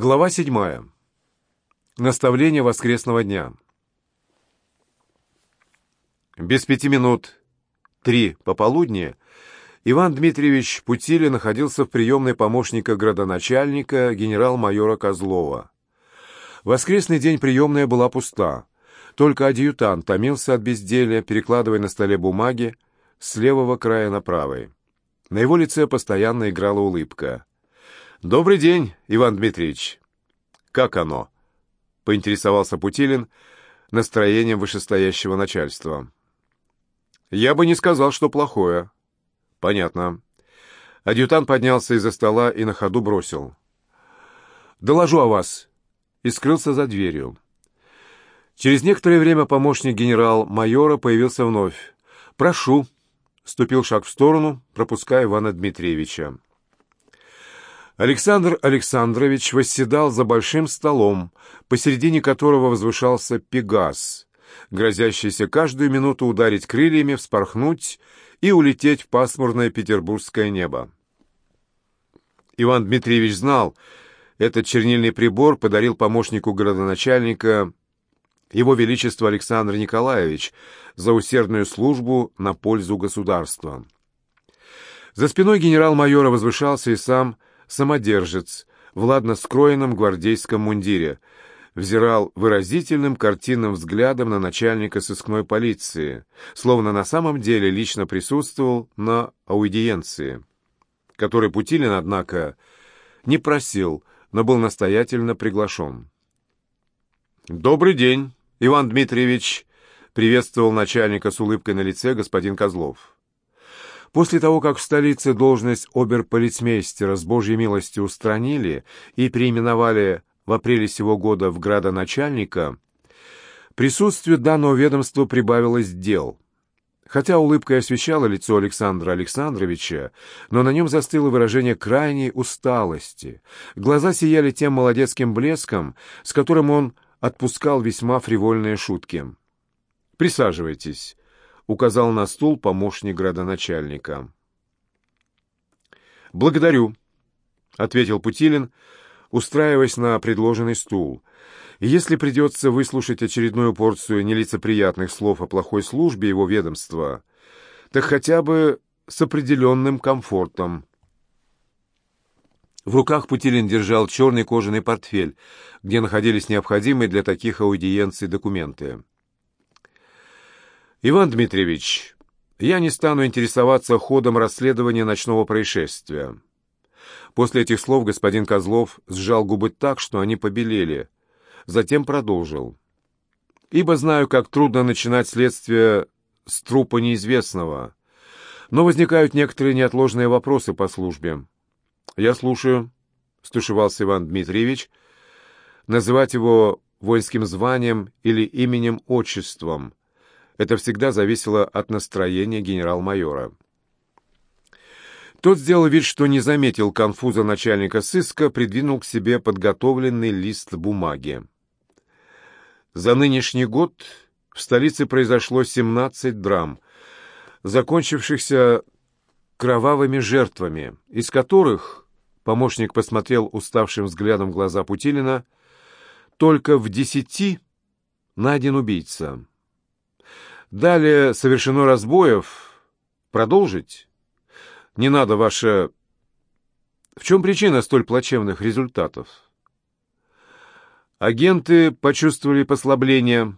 Глава седьмая. Наставление воскресного дня. Без пяти минут три пополудни Иван Дмитриевич Путили находился в приемной помощника градоначальника генерал-майора Козлова. Воскресный день приемная была пуста. Только адъютант томился от безделия, перекладывая на столе бумаги с левого края на правый. На его лице постоянно играла улыбка. «Добрый день, Иван Дмитриевич!» «Как оно?» — поинтересовался Путилин настроением вышестоящего начальства. «Я бы не сказал, что плохое». «Понятно». Адъютант поднялся из-за стола и на ходу бросил. «Доложу о вас!» и скрылся за дверью. Через некоторое время помощник генерал-майора появился вновь. «Прошу!» — ступил шаг в сторону, пропуская Ивана Дмитриевича. Александр Александрович восседал за большим столом, посередине которого возвышался Пегас, грозящийся каждую минуту ударить крыльями, вспорхнуть и улететь в пасмурное петербургское небо. Иван Дмитриевич знал, этот чернильный прибор подарил помощнику городоначальника его Величество Александр Николаевич за усердную службу на пользу государства. За спиной генерал-майора возвышался и сам самодержец в ладно скроенном гвардейском мундире, взирал выразительным картинным взглядом на начальника сыскной полиции, словно на самом деле лично присутствовал на аудиенции, которой Путилин, однако, не просил, но был настоятельно приглашен. «Добрый день, Иван Дмитриевич!» — приветствовал начальника с улыбкой на лице господин Козлов. После того, как в столице должность оберполицмейстера с Божьей милостью устранили и переименовали в апреле сего года в градоначальника, присутствие данного ведомства прибавилось дел. Хотя улыбкой освещала лицо Александра Александровича, но на нем застыло выражение крайней усталости. Глаза сияли тем молодецким блеском, с которым он отпускал весьма фривольные шутки. «Присаживайтесь», — указал на стул помощник градоначальника. «Благодарю», — ответил Путилин, устраиваясь на предложенный стул. «Если придется выслушать очередную порцию нелицеприятных слов о плохой службе его ведомства, так хотя бы с определенным комфортом». В руках Путилин держал черный кожаный портфель, где находились необходимые для таких аудиенций документы. «Иван Дмитриевич, я не стану интересоваться ходом расследования ночного происшествия». После этих слов господин Козлов сжал губы так, что они побелели. Затем продолжил. «Ибо знаю, как трудно начинать следствие с трупа неизвестного, но возникают некоторые неотложные вопросы по службе. «Я слушаю», — стушевался Иван Дмитриевич. «Называть его воинским званием или именем-отчеством — это всегда зависело от настроения генерал-майора». Тот сделал вид, что не заметил конфуза начальника сыска, придвинул к себе подготовленный лист бумаги. За нынешний год в столице произошло 17 драм, закончившихся кровавыми жертвами, из которых Помощник посмотрел уставшим взглядом в глаза Путилина. Только в десяти найден убийца. Далее совершено разбоев. Продолжить? Не надо ваше... В чем причина столь плачевных результатов? Агенты почувствовали послабление.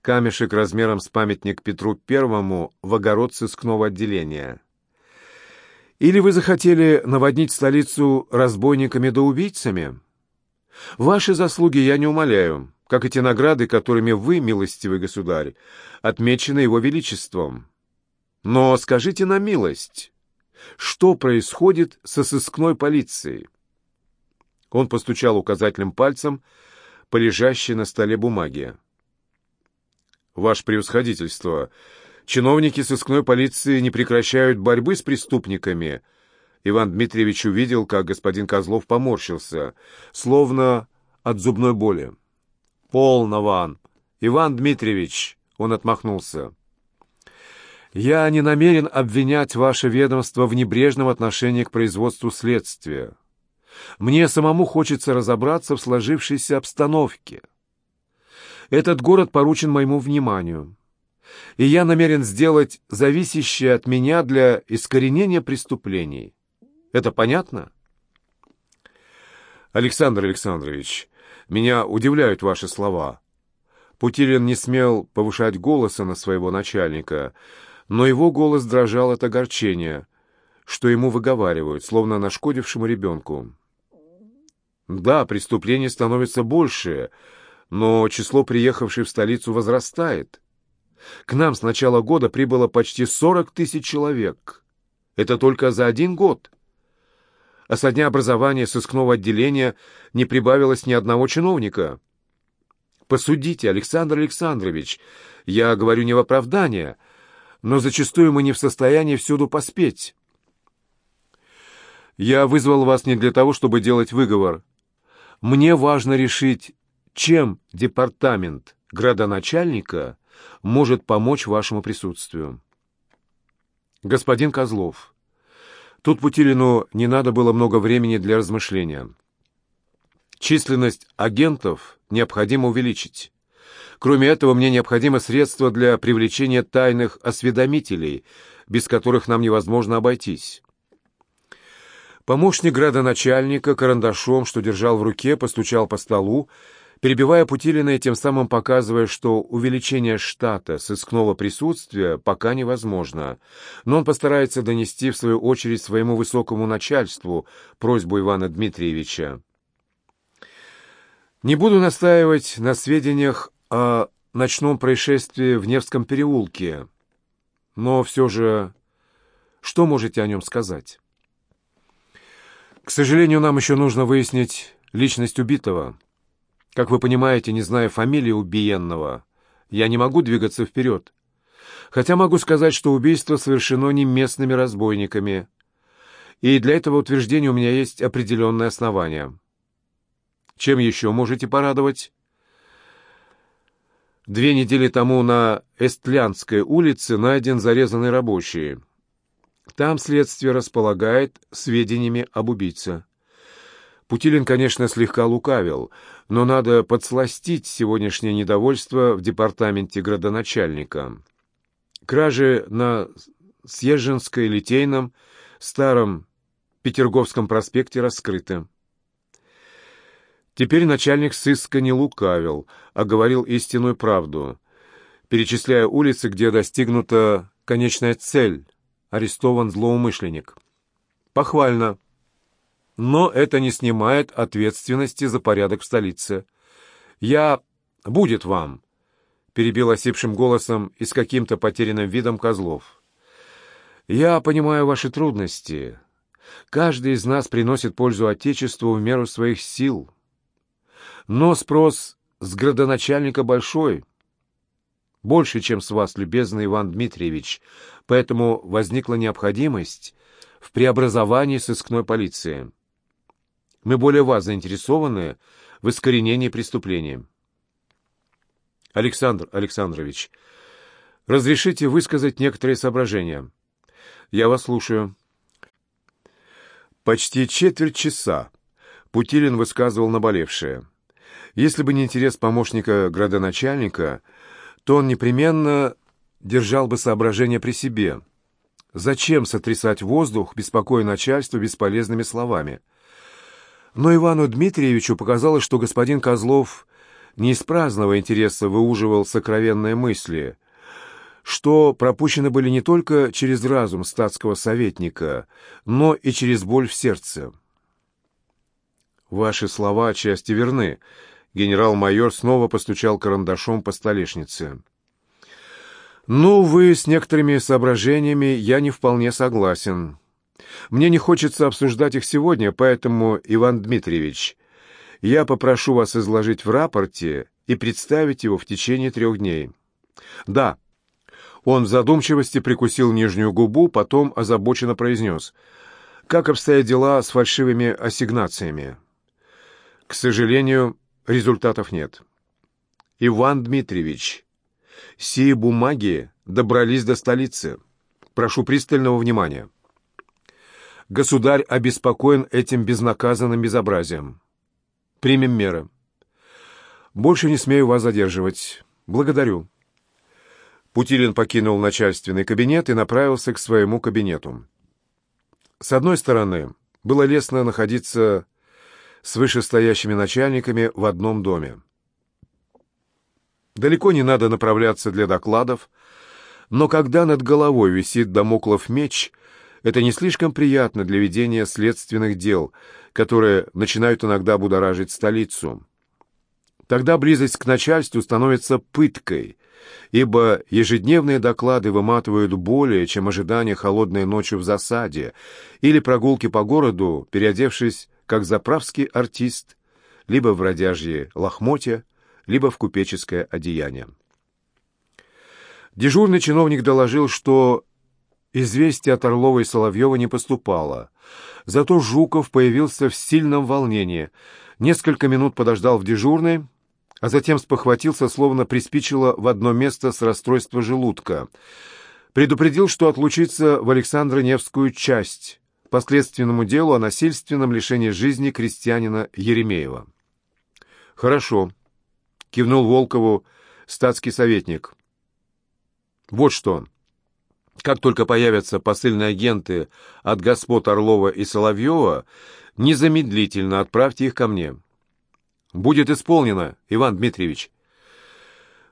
Камешек размером с памятник Петру Первому в огород сыскного отделения. Или вы захотели наводнить столицу разбойниками да убийцами? Ваши заслуги я не умоляю, как и те награды, которыми вы, милостивый государь, отмечены его величеством. Но скажите на милость, что происходит со сыскной полицией? Он постучал указательным пальцем по лежащей на столе бумаге. «Ваше превосходительство!» Чиновники сыскной полиции не прекращают борьбы с преступниками. Иван Дмитриевич увидел, как господин Козлов поморщился, словно от зубной боли. «Полно, Ван! Иван Дмитриевич!» — он отмахнулся. «Я не намерен обвинять ваше ведомство в небрежном отношении к производству следствия. Мне самому хочется разобраться в сложившейся обстановке. Этот город поручен моему вниманию, и я намерен сделать зависящее от меня для искоренения преступлений. Это понятно? Александр Александрович, меня удивляют ваши слова. Путилин не смел повышать голоса на своего начальника, но его голос дрожал от огорчения, что ему выговаривают, словно нашкодившему ребенку. Да, преступлений становится больше, но число приехавших в столицу возрастает. К нам с начала года прибыло почти 40 тысяч человек. Это только за один год. А со дня образования сыскного отделения не прибавилось ни одного чиновника. Посудите, Александр Александрович, я говорю не в оправдание, но зачастую мы не в состоянии всюду поспеть. Я вызвал вас не для того, чтобы делать выговор. Мне важно решить, чем департамент градоначальника может помочь вашему присутствию. Господин Козлов, тут Путилину не надо было много времени для размышления. Численность агентов необходимо увеличить. Кроме этого, мне необходимо средства для привлечения тайных осведомителей, без которых нам невозможно обойтись. Помощник градоначальника карандашом, что держал в руке, постучал по столу, перебивая Путилина и тем самым показывая, что увеличение штата сыскного присутствия пока невозможно, но он постарается донести, в свою очередь, своему высокому начальству просьбу Ивана Дмитриевича. Не буду настаивать на сведениях о ночном происшествии в Невском переулке, но все же что можете о нем сказать? К сожалению, нам еще нужно выяснить личность убитого. Как вы понимаете, не зная фамилии убиенного, я не могу двигаться вперед. Хотя могу сказать, что убийство совершено не местными разбойниками. И для этого утверждения у меня есть определенные основания. Чем еще можете порадовать? Две недели тому на Эстлянской улице найден зарезанный рабочий. Там следствие располагает сведениями об убийце. Путилин, конечно, слегка лукавил, но надо подсластить сегодняшнее недовольство в департаменте градоначальника. Кражи на Съезженской, Литейном, Старом Петерговском проспекте раскрыты. Теперь начальник сыска не лукавил, а говорил истинную правду, перечисляя улицы, где достигнута конечная цель арестован злоумышленник. Похвально. Но это не снимает ответственности за порядок в столице. Я... будет вам, перебил осипшим голосом и с каким-то потерянным видом Козлов. Я понимаю ваши трудности. Каждый из нас приносит пользу Отечеству в меру своих сил. Но спрос с градоначальника большой — больше, чем с вас, любезный Иван Дмитриевич, поэтому возникла необходимость в преобразовании сыскной полиции. Мы более вас заинтересованы в искоренении преступления. Александр Александрович, разрешите высказать некоторые соображения. Я вас слушаю. Почти четверть часа Путилин высказывал наболевшее. Если бы не интерес помощника градоначальника, то он непременно держал бы соображения при себе. Зачем сотрясать воздух, беспокоя начальство бесполезными словами? Но Ивану Дмитриевичу показалось, что господин Козлов не из праздного интереса выуживал сокровенные мысли, что пропущены были не только через разум статского советника, но и через боль в сердце. «Ваши слова отчасти верны», Генерал-майор снова постучал карандашом по столешнице. «Ну, вы с некоторыми соображениями я не вполне согласен. Мне не хочется обсуждать их сегодня, поэтому, Иван Дмитриевич, я попрошу вас изложить в рапорте и представить его в течение трех дней». «Да». Он в задумчивости прикусил нижнюю губу, потом озабоченно произнес. «Как обстоят дела с фальшивыми ассигнациями?» «К сожалению, Результатов нет. Иван Дмитриевич, сии бумаги добрались до столицы. Прошу пристального внимания. Государь обеспокоен этим безнаказанным безобразием. Примем меры. Больше не смею вас задерживать. Благодарю. Путилин покинул начальственный кабинет и направился к своему кабинету. С одной стороны, было лестно находиться с вышестоящими начальниками в одном доме. Далеко не надо направляться для докладов, но когда над головой висит домоклов меч, это не слишком приятно для ведения следственных дел, которые начинают иногда будоражить столицу. Тогда близость к начальству становится пыткой, ибо ежедневные доклады выматывают более, чем ожидание холодной ночью в засаде или прогулки по городу, переодевшись как заправский артист, либо в бродяжье лохмотья, либо в купеческое одеяние. Дежурный чиновник доложил, что известие от Орлова и Соловьева не поступало. Зато Жуков появился в сильном волнении. Несколько минут подождал в дежурной, а затем спохватился, словно приспичило в одно место с расстройства желудка. Предупредил, что отлучится в Александро-Невскую часть по следственному делу о насильственном лишении жизни крестьянина Еремеева. «Хорошо», — кивнул Волкову статский советник. Вот что. Как только появятся посыльные агенты от господ Орлова и Соловьева, незамедлительно отправьте их ко мне. Будет исполнено, Иван Дмитриевич.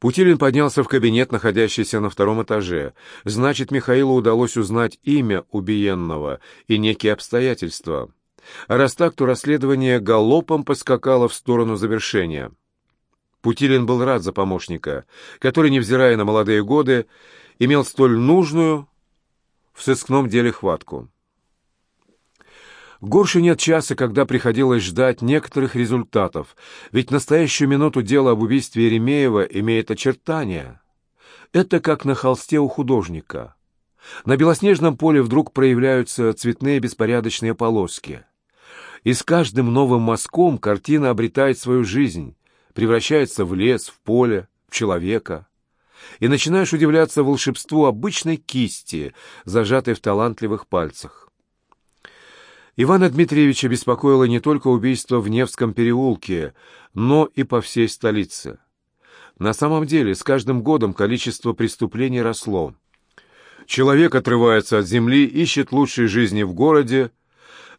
Путилин поднялся в кабинет, находящийся на втором этаже. Значит, Михаилу удалось узнать имя убиенного и некие обстоятельства. А раз так, то расследование галопом поскакало в сторону завершения. Путилин был рад за помощника, который, невзирая на молодые годы, имел столь нужную в сыскном деле хватку. Горше нет часа, когда приходилось ждать некоторых результатов, ведь настоящую минуту дело об убийстве Еремеева имеет очертания. Это как на холсте у художника. На белоснежном поле вдруг проявляются цветные беспорядочные полоски. И с каждым новым мазком картина обретает свою жизнь, превращается в лес, в поле, в человека. И начинаешь удивляться волшебству обычной кисти, зажатой в талантливых пальцах. Ивана Дмитриевича беспокоило не только убийство в Невском переулке, но и по всей столице. На самом деле, с каждым годом количество преступлений росло. Человек отрывается от земли, ищет лучшей жизни в городе,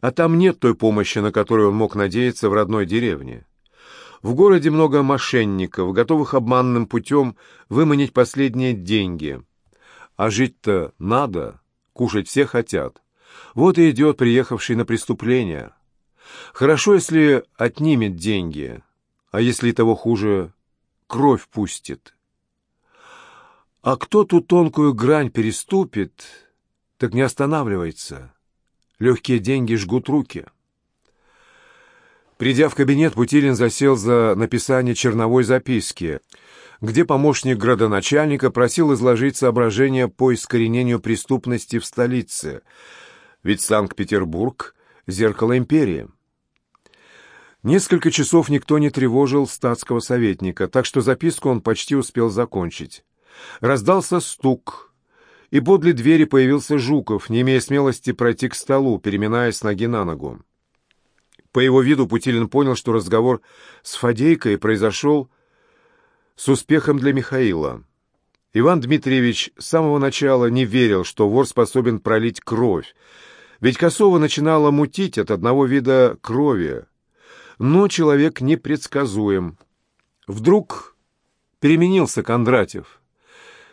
а там нет той помощи, на которую он мог надеяться в родной деревне. В городе много мошенников, готовых обманным путем выманить последние деньги. А жить-то надо, кушать все хотят. Вот и идет приехавший на преступление. Хорошо, если отнимет деньги, а если того хуже, кровь пустит. А кто ту тонкую грань переступит, так не останавливается. Легкие деньги жгут руки. Придя в кабинет, Путилин засел за написание черновой записки, где помощник градоначальника просил изложить соображения по искоренению преступности в столице, ведь Санкт-Петербург — зеркало империи. Несколько часов никто не тревожил статского советника, так что записку он почти успел закончить. Раздался стук, и подле двери появился Жуков, не имея смелости пройти к столу, переминаясь ноги на ногу. По его виду Путилин понял, что разговор с Фадейкой произошел с успехом для Михаила. Иван Дмитриевич с самого начала не верил, что вор способен пролить кровь, ведь Косова начинала мутить от одного вида крови. Но человек непредсказуем. Вдруг переменился Кондратьев.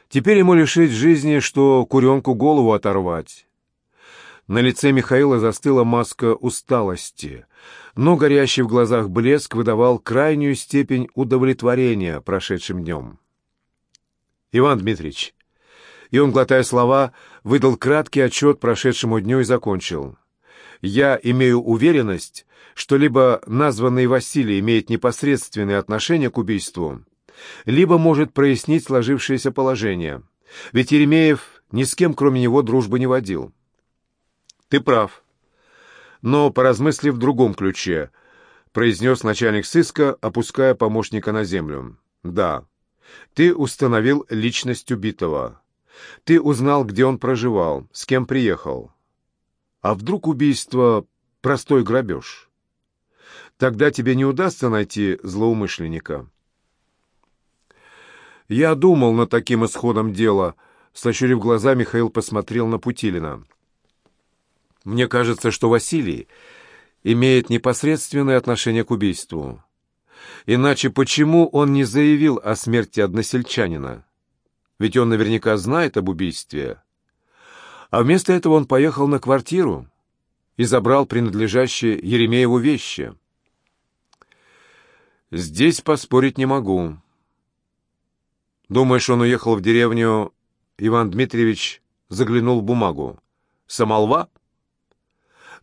Теперь ему лишить жизни, что куренку голову оторвать. На лице Михаила застыла маска усталости, но горящий в глазах блеск выдавал крайнюю степень удовлетворения прошедшим днем. «Иван Дмитриевич», и он, глотая слова, выдал краткий отчет прошедшему дню и закончил. «Я имею уверенность, что либо названный Василий имеет непосредственное отношение к убийству, либо может прояснить сложившееся положение, ведь Еремеев ни с кем, кроме него, дружбы не водил». «Ты прав. Но, поразмыслив в другом ключе», — произнес начальник сыска, опуская помощника на землю. «Да, ты установил личность убитого. Ты узнал, где он проживал, с кем приехал. А вдруг убийство — простой грабеж? Тогда тебе не удастся найти злоумышленника. Я думал над таким исходом дела. Сощурив глаза, Михаил посмотрел на Путилина. Мне кажется, что Василий имеет непосредственное отношение к убийству. Иначе почему он не заявил о смерти односельчанина? Ведь он наверняка знает об убийстве. А вместо этого он поехал на квартиру и забрал принадлежащие Еремееву вещи. Здесь поспорить не могу. Думаешь, он уехал в деревню, Иван Дмитриевич заглянул в бумагу. Самолва?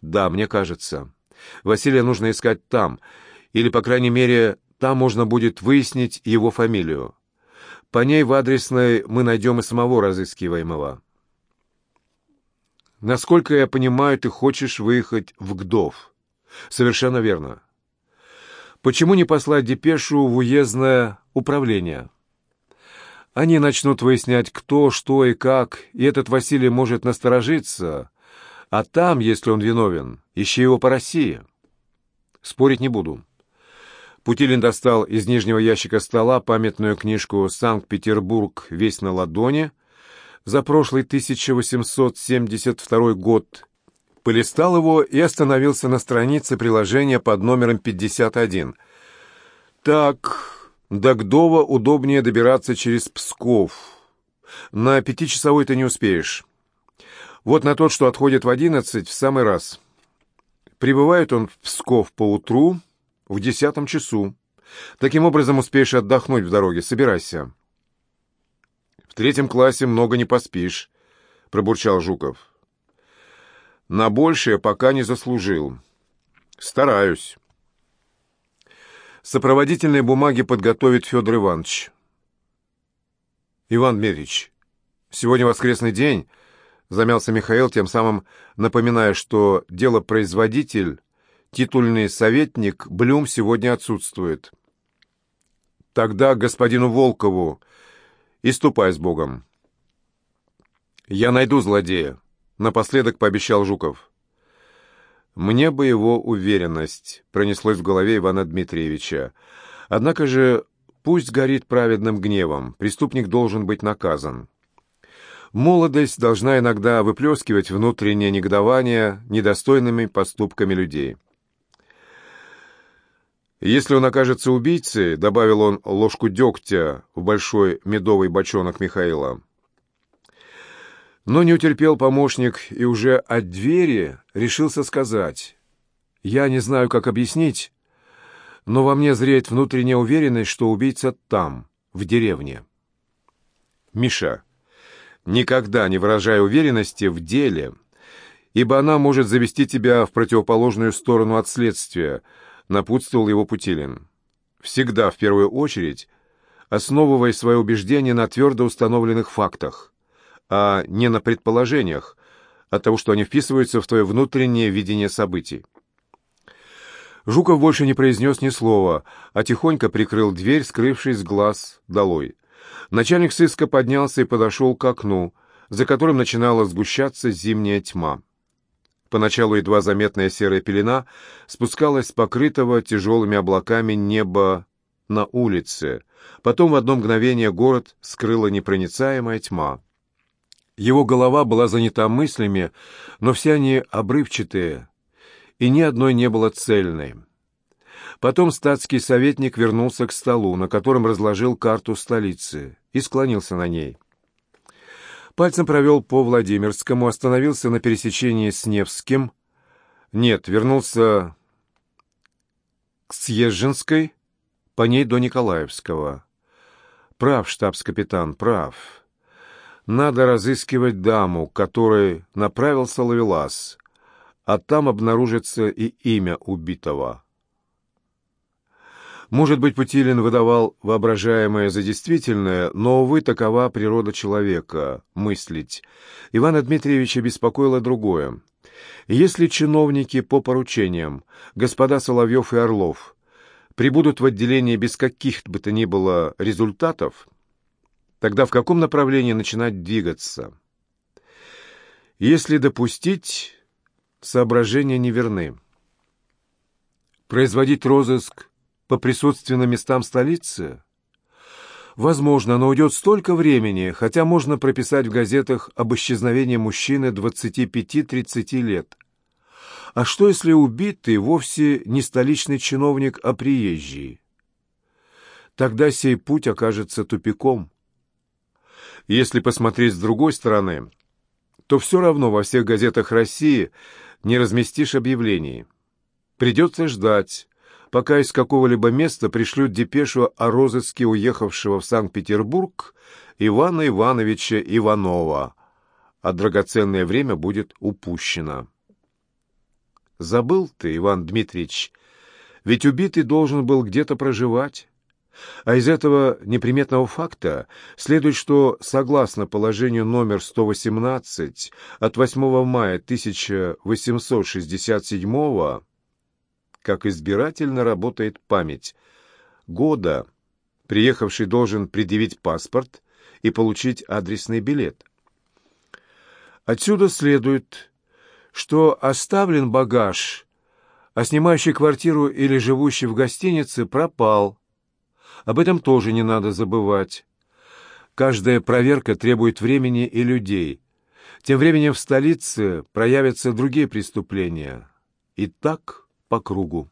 Да, мне кажется. Василия нужно искать там, или, по крайней мере, там можно будет выяснить его фамилию. По ней в адресной мы найдем и самого разыскиваемого. Насколько я понимаю, ты хочешь выехать в Гдов. Совершенно верно. Почему не послать депешу в уездное управление? Они начнут выяснять, кто, что и как, и этот Василий может насторожиться, а там, если он виновен, ищи его по России. Спорить не буду. Путилин достал из нижнего ящика стола памятную книжку «Санкт-Петербург. Весь на ладони» за прошлый 1872 год, полистал его и остановился на странице приложения под номером 51. «Так, до Гдова удобнее добираться через Псков. На пятичасовой ты не успеешь. Вот на тот, что отходит в одиннадцать, в самый раз. Прибывает он в Псков поутру, в десятом часу. Таким образом успеешь отдохнуть в дороге. Собирайся. В третьем классе много не поспишь, пробурчал Жуков. На большее пока не заслужил. Стараюсь. Сопроводительные бумаги подготовит Федор Иванович. Иван Дмитриевич, сегодня воскресный день, замялся Михаил, тем самым напоминая, что дело производитель титульный советник Блюм сегодня отсутствует. Тогда господину Волкову и ступай с Богом. Я найду злодея, напоследок пообещал Жуков. Мне бы его уверенность, пронеслось в голове Ивана Дмитриевича. Однако же пусть горит праведным гневом, преступник должен быть наказан. Молодость должна иногда выплескивать внутреннее негодование недостойными поступками людей. «Если он окажется убийцей», — добавил он ложку дегтя в большой медовый бочонок Михаила. Но не утерпел помощник и уже от двери решился сказать. «Я не знаю, как объяснить, но во мне зреет внутренняя уверенность, что убийца там, в деревне». «Миша, никогда не выражай уверенности в деле, ибо она может завести тебя в противоположную сторону от следствия», напутствовал его Путилин. Всегда, в первую очередь, основывая свои убеждения на твердо установленных фактах, а не на предположениях, от того, что они вписываются в твое внутреннее видение событий. Жуков больше не произнес ни слова, а тихонько прикрыл дверь, скрывшись глаз долой. Начальник сыска поднялся и подошел к окну, за которым начинала сгущаться зимняя тьма. Поначалу едва заметная серая пелена спускалась с покрытого тяжелыми облаками неба на улице. Потом в одно мгновение город скрыла непроницаемая тьма. Его голова была занята мыслями, но все они обрывчатые, и ни одной не было цельной. Потом статский советник вернулся к столу, на котором разложил карту столицы, и склонился на ней. Пальцем провел по Владимирскому, остановился на пересечении с Невским. Нет, вернулся к Съезженской, по ней до Николаевского. Прав, штабс-капитан, прав. Надо разыскивать даму, которой направился Лавелас, а там обнаружится и имя убитого. Может быть, Путилин выдавал воображаемое за действительное, но, увы, такова природа человека — мыслить. Ивана Дмитриевича беспокоило другое. Если чиновники по поручениям, господа Соловьев и Орлов, прибудут в отделение без каких бы то ни было результатов, тогда в каком направлении начинать двигаться? Если допустить, соображения неверны. Производить розыск по присутственным местам столицы? Возможно, но уйдет столько времени, хотя можно прописать в газетах об исчезновении мужчины 25-30 лет. А что, если убитый вовсе не столичный чиновник, а приезжий? Тогда сей путь окажется тупиком. Если посмотреть с другой стороны, то все равно во всех газетах России не разместишь объявлений. Придется ждать, пока из какого-либо места пришлют депешу о розыске уехавшего в Санкт-Петербург Ивана Ивановича Иванова, а драгоценное время будет упущено. Забыл ты, Иван Дмитриевич, ведь убитый должен был где-то проживать. А из этого неприметного факта следует, что, согласно положению номер 118 от 8 мая 1867 как избирательно работает память, года приехавший должен предъявить паспорт и получить адресный билет. Отсюда следует, что оставлен багаж, а снимающий квартиру или живущий в гостинице пропал. Об этом тоже не надо забывать. Каждая проверка требует времени и людей. Тем временем в столице проявятся другие преступления. И так по кругу.